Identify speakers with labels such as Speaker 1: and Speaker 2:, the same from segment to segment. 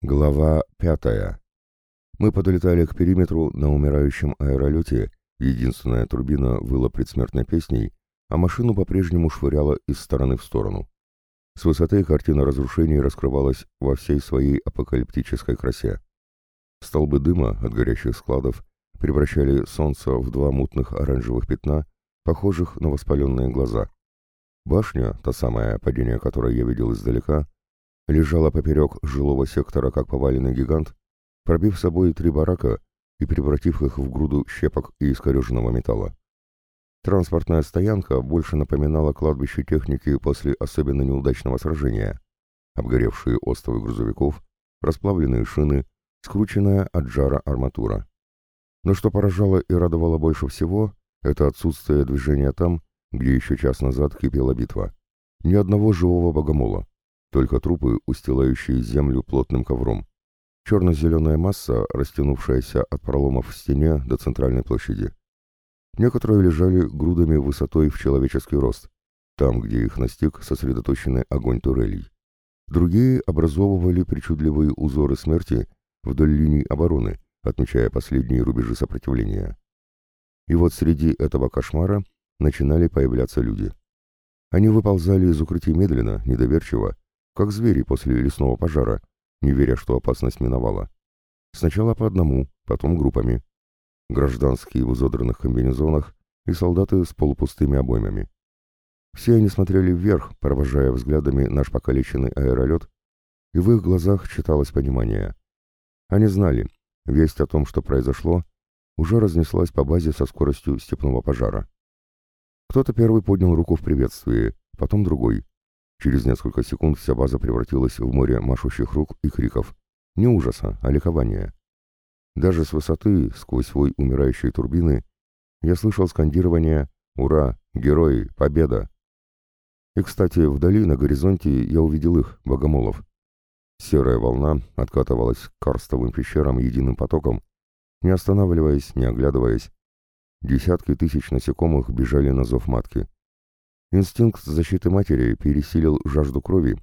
Speaker 1: Глава пятая. Мы подлетали к периметру на умирающем аэролете, единственная турбина выла предсмертной песней, а машину по-прежнему швыряла из стороны в сторону. С высоты картина разрушений раскрывалась во всей своей апокалиптической красе. Столбы дыма от горящих складов превращали солнце в два мутных оранжевых пятна, похожих на воспаленные глаза. Башня, та самая, падение которой я видел издалека, лежала поперек жилого сектора, как поваленный гигант, пробив собой три барака и превратив их в груду щепок и искореженного металла. Транспортная стоянка больше напоминала кладбище техники после особенно неудачного сражения. Обгоревшие остовы грузовиков, расплавленные шины, скрученная от жара арматура. Но что поражало и радовало больше всего, это отсутствие движения там, где еще час назад кипела битва. Ни одного живого богомола только трупы, устилающие землю плотным ковром. Черно-зеленая масса, растянувшаяся от проломов в стене до центральной площади. Некоторые лежали грудами высотой в человеческий рост, там, где их настиг сосредоточенный огонь турелей. Другие образовывали причудливые узоры смерти вдоль линий обороны, отмечая последние рубежи сопротивления. И вот среди этого кошмара начинали появляться люди. Они выползали из укрытий медленно, недоверчиво, как звери после лесного пожара, не веря, что опасность миновала. Сначала по одному, потом группами. Гражданские в изодранных комбинезонах и солдаты с полупустыми обоймами. Все они смотрели вверх, провожая взглядами наш покалеченный аэролет, и в их глазах читалось понимание. Они знали, весть о том, что произошло, уже разнеслась по базе со скоростью степного пожара. Кто-то первый поднял руку в приветствии, потом другой. Через несколько секунд вся база превратилась в море машущих рук и криков. Не ужаса, а ликования. Даже с высоты, сквозь свой умирающие турбины, я слышал скандирование «Ура! Герои! Победа!». И, кстати, вдали, на горизонте, я увидел их, богомолов. Серая волна откатывалась к карстовым пещерам единым потоком, не останавливаясь, не оглядываясь. Десятки тысяч насекомых бежали на зов матки. Инстинкт защиты матери пересилил жажду крови,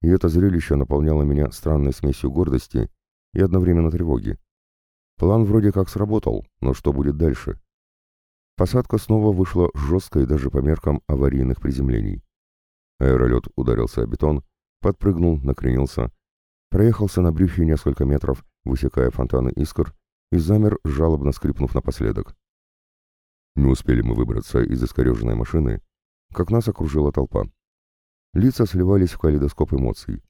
Speaker 1: и это зрелище наполняло меня странной смесью гордости и одновременно тревоги. План вроде как сработал, но что будет дальше? Посадка снова вышла жесткой даже по меркам аварийных приземлений. Аэролет ударился о бетон, подпрыгнул, накренился, проехался на брюхе несколько метров, высекая фонтаны искр, и замер, жалобно скрипнув напоследок. Не успели мы выбраться из искореженной машины, как нас окружила толпа. Лица сливались в калейдоскоп эмоций.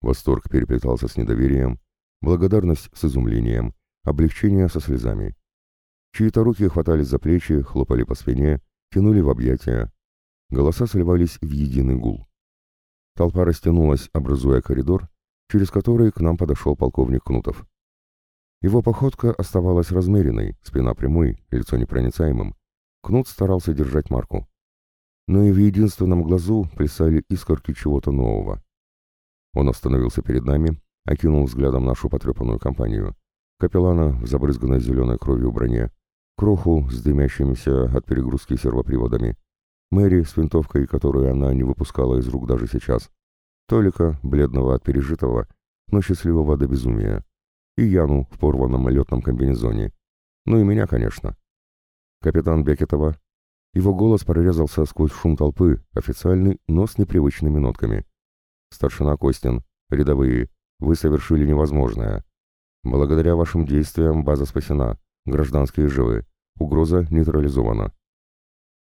Speaker 1: Восторг переплетался с недоверием, благодарность с изумлением, облегчение со слезами. Чьи-то руки хватались за плечи, хлопали по спине, тянули в объятия. Голоса сливались в единый гул. Толпа растянулась, образуя коридор, через который к нам подошел полковник Кнутов. Его походка оставалась размеренной, спина прямой, лицо непроницаемым. Кнут старался держать марку но и в единственном глазу плясали искорки чего-то нового. Он остановился перед нами, окинул взглядом нашу потрепанную компанию. Капеллана в забрызганной зеленой кровью броне, Кроху с дымящимися от перегрузки сервоприводами, Мэри с винтовкой, которую она не выпускала из рук даже сейчас, Толика, бледного от пережитого, но счастливого до безумия, и Яну в порванном летном комбинезоне, ну и меня, конечно. Капитан Бекетова его голос прорезался сквозь шум толпы, официальный, но с непривычными нотками. «Старшина Костин, рядовые, вы совершили невозможное. Благодаря вашим действиям база спасена, гражданские живы, угроза нейтрализована».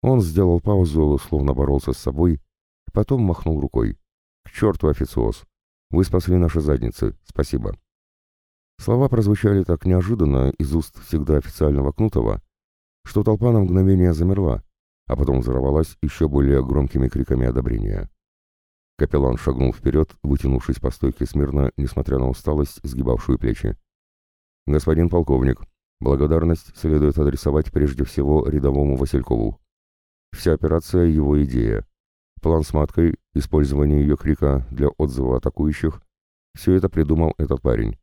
Speaker 1: Он сделал паузу, словно боролся с собой, потом махнул рукой. «К черту официоз! Вы спасли наши задницы, спасибо». Слова прозвучали так неожиданно из уст всегда официального Кнутова, что толпа на мгновение замерла, а потом взорвалась еще более громкими криками одобрения. Капеллан шагнул вперед, вытянувшись по стойке смирно, несмотря на усталость, сгибавшую плечи. «Господин полковник, благодарность следует адресовать прежде всего рядовому Василькову. Вся операция — его идея. План с маткой, использование ее крика для отзыва атакующих — все это придумал этот парень.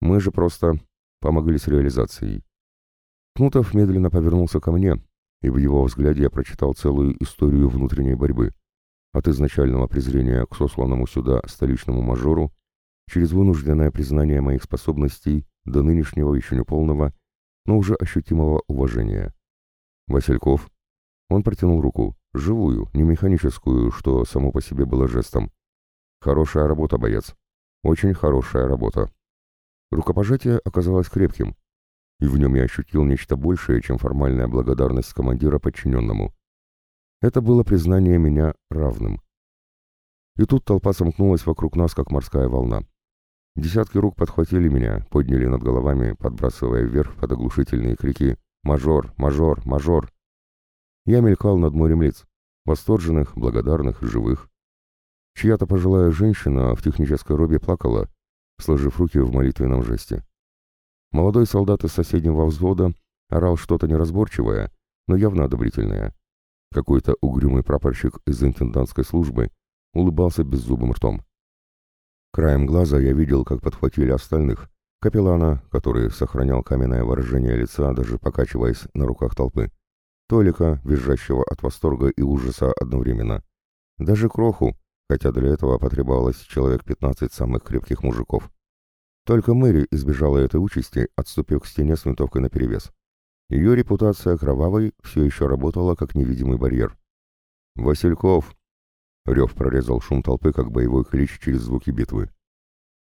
Speaker 1: Мы же просто помогли с реализацией. Кнутов медленно повернулся ко мне, и в его взгляде я прочитал целую историю внутренней борьбы. От изначального презрения к сосланному сюда столичному мажору через вынужденное признание моих способностей до нынешнего еще не полного, но уже ощутимого уважения. Васильков. Он протянул руку, живую, не механическую, что само по себе было жестом. Хорошая работа, боец. Очень хорошая работа. Рукопожатие оказалось крепким, и в нем я ощутил нечто большее, чем формальная благодарность командира подчиненному. Это было признание меня равным. И тут толпа сомкнулась вокруг нас, как морская волна. Десятки рук подхватили меня, подняли над головами, подбрасывая вверх под оглушительные крики «Мажор! Мажор! Мажор!». Я мелькал над морем лиц, восторженных, благодарных, живых. Чья-то пожилая женщина в технической робе плакала, сложив руки в молитвенном жесте. Молодой солдат из соседнего взвода орал что-то неразборчивое, но явно одобрительное. Какой-то угрюмый прапорщик из интендантской службы улыбался беззубым ртом. Краем глаза я видел, как подхватили остальных. Капеллана, который сохранял каменное выражение лица, даже покачиваясь на руках толпы. Толика, визжащего от восторга и ужаса одновременно. Даже Кроху, хотя для этого потребовалось человек 15 самых крепких мужиков. Только Мэри избежала этой участи, отступив к стене с винтовкой наперевес. Ее репутация кровавой все еще работала как невидимый барьер. «Васильков!» Рев прорезал шум толпы, как боевой клич через звуки битвы.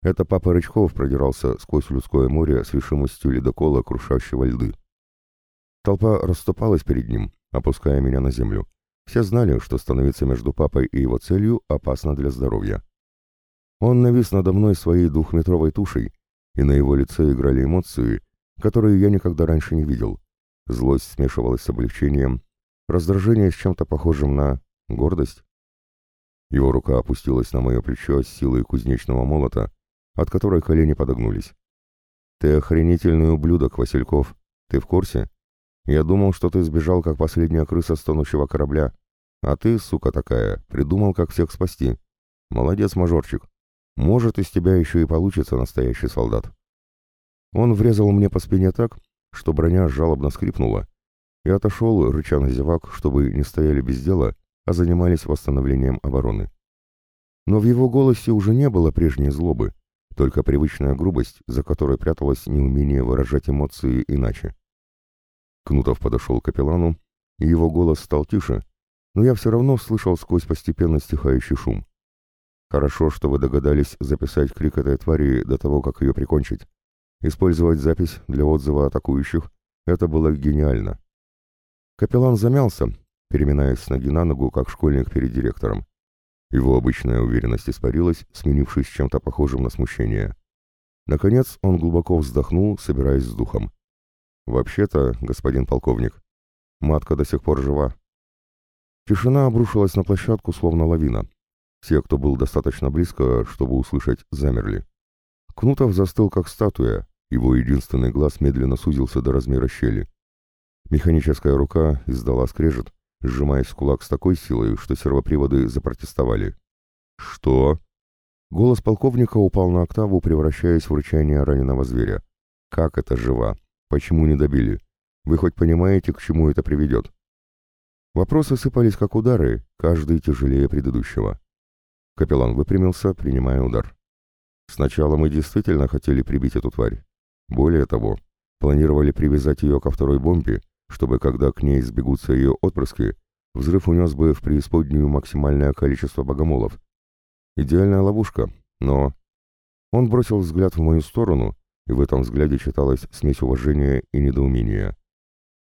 Speaker 1: Это папа Рычков продирался сквозь людское море с решимостью ледокола, крушащего льды. Толпа расступалась перед ним, опуская меня на землю. Все знали, что становиться между папой и его целью опасно для здоровья. Он навис надо мной своей двухметровой тушей, и на его лице играли эмоции, которые я никогда раньше не видел. Злость смешивалась с облегчением, раздражение с чем-то похожим на гордость. Его рука опустилась на мое плечо с силой кузнечного молота, от которой колени подогнулись. «Ты охренительный ублюдок, Васильков. Ты в курсе? Я думал, что ты сбежал, как последняя крыса с тонущего корабля. А ты, сука такая, придумал, как всех спасти. Молодец, мажорчик. Может, из тебя еще и получится настоящий солдат». Он врезал мне по спине так, что броня жалобно скрипнула, и отошел, рыча зевак, чтобы не стояли без дела, а занимались восстановлением обороны. Но в его голосе уже не было прежней злобы, только привычная грубость, за которой пряталось неумение выражать эмоции иначе. Кнутов подошел к капеллану, и его голос стал тише, но я все равно слышал сквозь постепенно стихающий шум. Хорошо, что вы догадались записать крик этой твари до того, как ее прикончить. Использовать запись для отзыва атакующих — это было гениально. Капеллан замялся, переминаясь с ноги на ногу, как школьник перед директором. Его обычная уверенность испарилась, сменившись чем-то похожим на смущение. Наконец он глубоко вздохнул, собираясь с духом. «Вообще-то, господин полковник, матка до сих пор жива». Тишина обрушилась на площадку, словно лавина. Все, кто был достаточно близко, чтобы услышать, замерли. Кнутов застыл, как статуя, его единственный глаз медленно сузился до размера щели. Механическая рука издала скрежет, сжимаясь в кулак с такой силой, что сервоприводы запротестовали. «Что?» Голос полковника упал на октаву, превращаясь в рычание раненого зверя. «Как это жива? Почему не добили? Вы хоть понимаете, к чему это приведет?» Вопросы сыпались как удары, каждый тяжелее предыдущего. Капеллан выпрямился, принимая удар. Сначала мы действительно хотели прибить эту тварь. Более того, планировали привязать ее ко второй бомбе чтобы когда к ней сбегутся ее отпрыски, взрыв унес бы в преисподнюю максимальное количество богомолов. Идеальная ловушка, но... Он бросил взгляд в мою сторону, и в этом взгляде читалась смесь уважения и недоумения.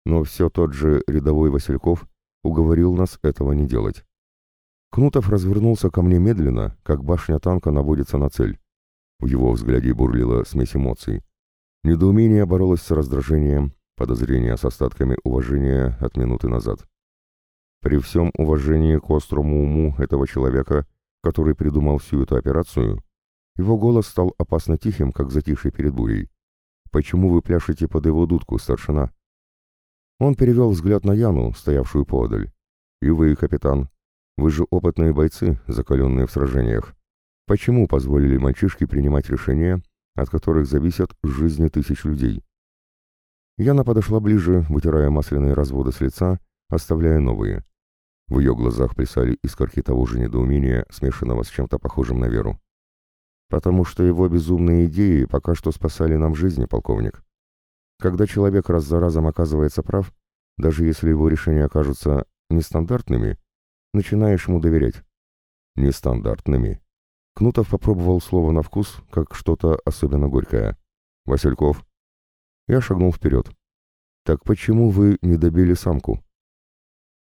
Speaker 1: Но все тот же рядовой Васильков уговорил нас этого не делать. Кнутов развернулся ко мне медленно, как башня танка наводится на цель. В его взгляде бурлила смесь эмоций. Недоумение боролось с раздражением, подозрения с остатками уважения от минуты назад. При всем уважении к острому уму этого человека, который придумал всю эту операцию, его голос стал опасно тихим, как затихший перед бурей. «Почему вы пляшете под его дудку, старшина?» Он перевел взгляд на Яну, стоявшую подаль. «И вы, капитан, вы же опытные бойцы, закаленные в сражениях. Почему позволили мальчишке принимать решения, от которых зависят жизни тысяч людей?» Яна подошла ближе, вытирая масляные разводы с лица, оставляя новые. В ее глазах плясали искорки того же недоумения, смешанного с чем-то похожим на веру. Потому что его безумные идеи пока что спасали нам жизни, полковник. Когда человек раз за разом оказывается прав, даже если его решения окажутся нестандартными, начинаешь ему доверять. Нестандартными. Кнутов попробовал слово на вкус, как что-то особенно горькое. «Васильков». Я шагнул вперед. «Так почему вы не добили самку?»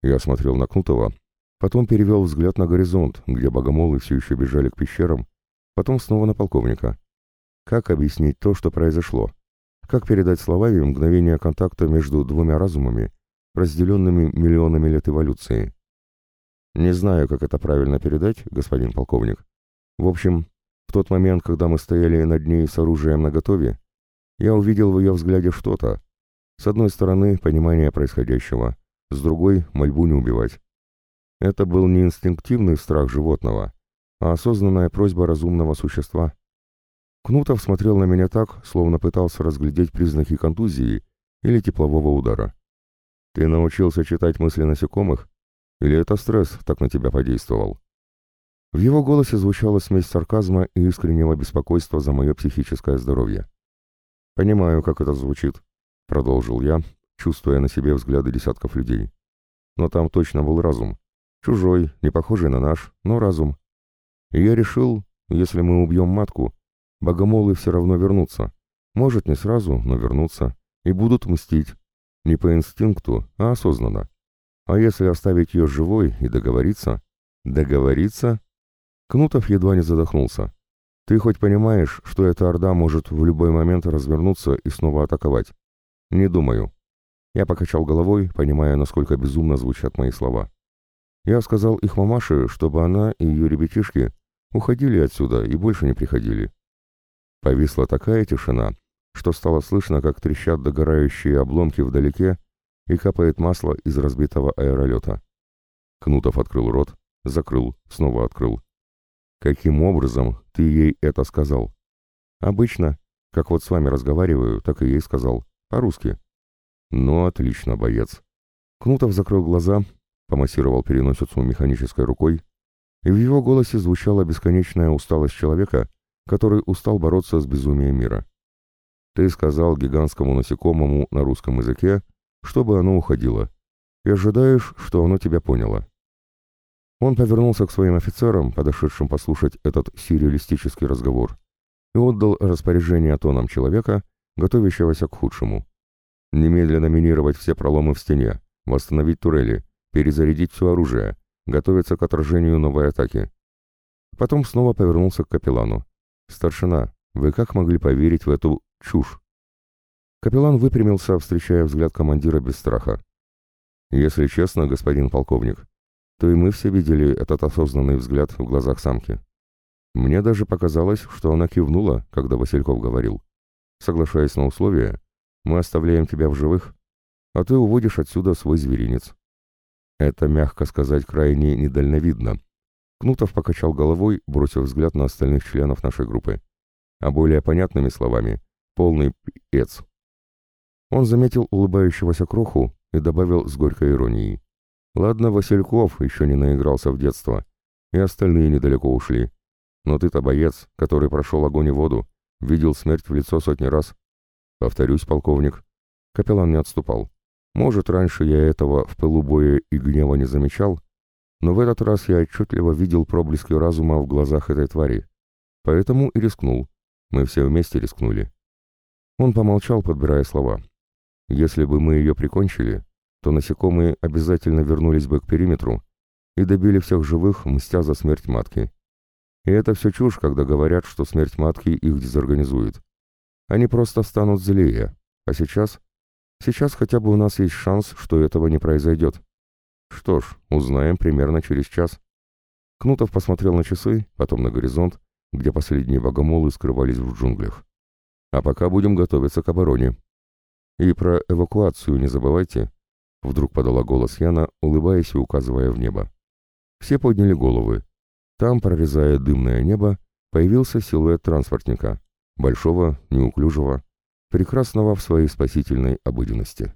Speaker 1: Я смотрел на Кнутова, потом перевел взгляд на горизонт, где богомолы все еще бежали к пещерам, потом снова на полковника. Как объяснить то, что произошло? Как передать словами мгновение контакта между двумя разумами, разделенными миллионами лет эволюции? Не знаю, как это правильно передать, господин полковник. В общем, в тот момент, когда мы стояли над ней с оружием наготове, я увидел в ее взгляде что-то. С одной стороны, понимание происходящего, с другой — мольбу не убивать. Это был не инстинктивный страх животного, а осознанная просьба разумного существа. Кнутов смотрел на меня так, словно пытался разглядеть признаки контузии или теплового удара. «Ты научился читать мысли насекомых? Или это стресс так на тебя подействовал?» В его голосе звучала смесь сарказма и искреннего беспокойства за мое психическое здоровье. «Понимаю, как это звучит», — продолжил я, чувствуя на себе взгляды десятков людей. «Но там точно был разум. Чужой, не похожий на наш, но разум. И я решил, если мы убьем матку, богомолы все равно вернутся. Может, не сразу, но вернутся. И будут мстить. Не по инстинкту, а осознанно. А если оставить ее живой и договориться? Договориться? Кнутов едва не задохнулся. «Ты хоть понимаешь, что эта орда может в любой момент развернуться и снова атаковать?» «Не думаю». Я покачал головой, понимая, насколько безумно звучат мои слова. Я сказал их мамаше, чтобы она и ее ребятишки уходили отсюда и больше не приходили. Повисла такая тишина, что стало слышно, как трещат догорающие обломки вдалеке и капает масло из разбитого аэролета. Кнутов открыл рот, закрыл, снова открыл. Каким образом ты ей это сказал? Обычно, как вот с вами разговариваю, так и ей сказал. По-русски. Ну, отлично, боец. Кнутов закрыл глаза, помассировал переносицу механической рукой, и в его голосе звучала бесконечная усталость человека, который устал бороться с безумием мира. Ты сказал гигантскому насекомому на русском языке, чтобы оно уходило, и ожидаешь, что оно тебя поняло. Он повернулся к своим офицерам, подошедшим послушать этот сюрреалистический разговор, и отдал распоряжение тоном человека, готовящегося к худшему. Немедленно минировать все проломы в стене, восстановить турели, перезарядить все оружие, готовиться к отражению новой атаки. Потом снова повернулся к капеллану. «Старшина, вы как могли поверить в эту чушь?» Капеллан выпрямился, встречая взгляд командира без страха. «Если честно, господин полковник, то и мы все видели этот осознанный взгляд в глазах самки. Мне даже показалось, что она кивнула, когда Васильков говорил. Соглашаясь на условия, мы оставляем тебя в живых, а ты уводишь отсюда свой зверинец. Это, мягко сказать, крайне недальновидно. Кнутов покачал головой, бросив взгляд на остальных членов нашей группы. А более понятными словами, полный пи***ец. Он заметил улыбающегося кроху и добавил с горькой иронией. Ладно, Васильков еще не наигрался в детство, и остальные недалеко ушли. Но ты-то боец, который прошел огонь и воду, видел смерть в лицо сотни раз. Повторюсь, полковник. Капеллан не отступал. Может, раньше я этого в пылу боя и гнева не замечал, но в этот раз я отчетливо видел проблески разума в глазах этой твари. Поэтому и рискнул. Мы все вместе рискнули. Он помолчал, подбирая слова. Если бы мы ее прикончили, то насекомые обязательно вернулись бы к периметру и добили всех живых, мстя за смерть матки. И это все чушь, когда говорят, что смерть матки их дезорганизует. Они просто станут злее. А сейчас? Сейчас хотя бы у нас есть шанс, что этого не произойдет. Что ж, узнаем примерно через час. Кнутов посмотрел на часы, потом на горизонт, где последние богомолы скрывались в джунглях. А пока будем готовиться к обороне. И про эвакуацию не забывайте. Вдруг подала голос Яна, улыбаясь и указывая в небо. Все подняли головы. Там, прорезая дымное небо, появился силуэт транспортника. Большого, неуклюжего, прекрасного в своей спасительной обыденности.